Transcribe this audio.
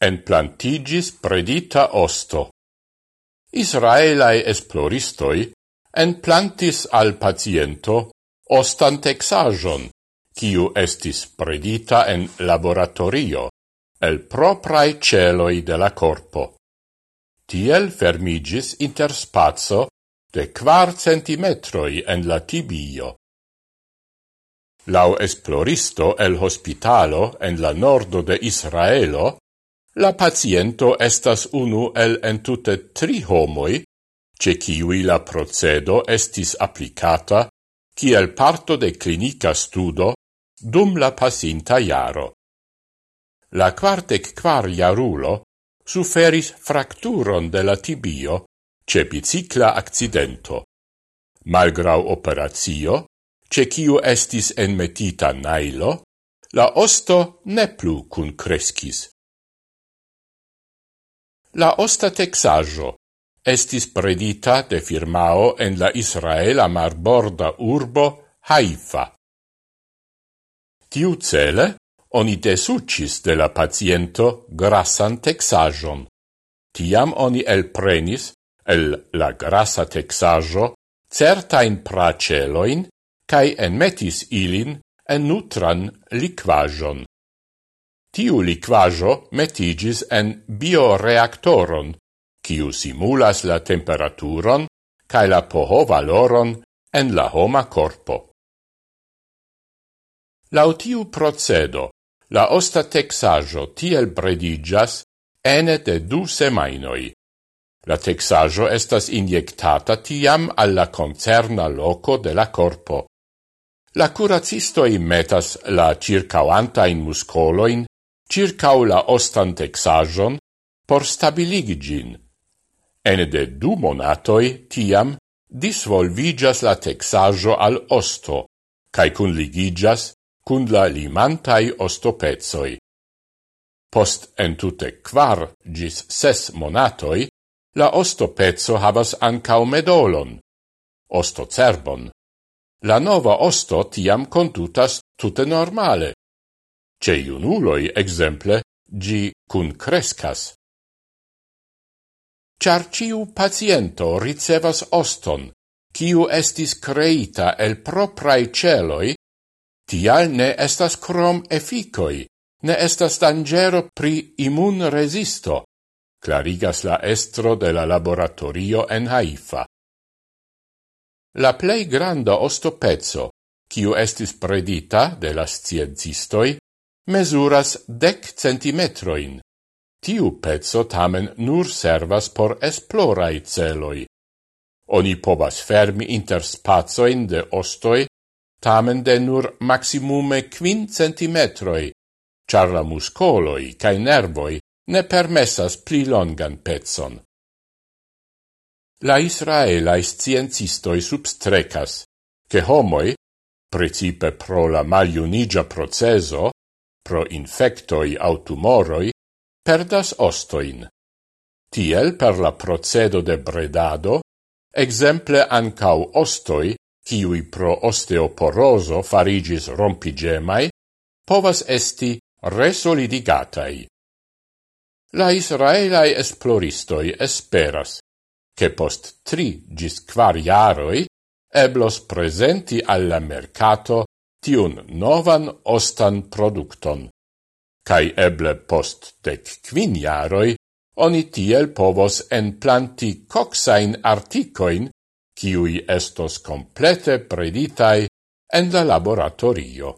en plantigis predita osto. Israelae esploristoi en plantis al paciento ostan texajon, kiu estis predita en laboratorio, el proprae celoi de la corpo. Tiel fermigis inter spazio de quar centimetroi en la tibio. Lau esploristo el hospitalo en la nordo de Israelo, La paciento estas unu el entute tri homoi, ce ciui la procedo estis applicata ciel parto de clinica studo dum la pasinta iaro. La quartec quar iarulo suferis fracturon de la tibio ce bicicla accidento. Malgrau operatio, ce ciu estis enmetita nailo, la osto ne plu cun crescis. La osta texajo estis predita de firmao en la Israela marborda urbo Haifa. Tiu cele oni desucis de la paciento grassan texajon. Tiam oni elprenis el la grassa texajo certain praceloin cae enmetis ilin en nutran liquajon. Tiu liquajo metigis en bioreactoron, kiu simulas la temperaturon cae la poho valoron en la homa corpo. Lautiu procedo, la osta texajo tiel bredigas ene de du semainoi. La texajo estas injectata tiam alla concerna loco de la corpo. La curacistoi metas la circauantain muscoloin circau la ostan texajon por stabiligi gin. Ene de du monatoi tiam disvolvigas la texaggio al osto, cae cun ligigas cun la limantai ostopezoi. Post entute quar gis ses monatoi, la ostopezzo havas ancau medolon, ostocerbon. La nova osto tiam contutas tute normale, Ce iunuloi, exemple, gi cun crescas. Char ciu paciento ricevas oston, ciu estis creita el proprae celoi, tial ne estas crom efficoi, ne estas dangero pri immun resisto, clarigas la estro de la laboratorio en Haifa. La plei granda ostopezzo, ciu estis predita de las sciencistoi, mesuras dec centimetroin. Tiu pezzo tamen nur servas por esplorai celoi. Oni povas fermi inter spazoin de ostoi, tamen de nur maximume quin centimetroi, char la muscoloi cae nervoi ne permessas pli longan pezzon. La Israelai sciencistoi substrecas, che homoi, precipe pro la maliunigia proceso, pro infectoi au tumoroi perdas ostoin. Tiel per la procedo de bredado, exemple ancau ostoi, kiui pro osteoporoso farigis rompigemai, povas esti resolidigatai. La Israelai esploristoi esperas, che post tri gis quar jaroi eblos presenti alla mercato tiun novan ostan produkton, Kai eble post dec quin jaroi, oni tiel povos enplanti coxain articoin, ciui estos complete preditai en la laboratorio.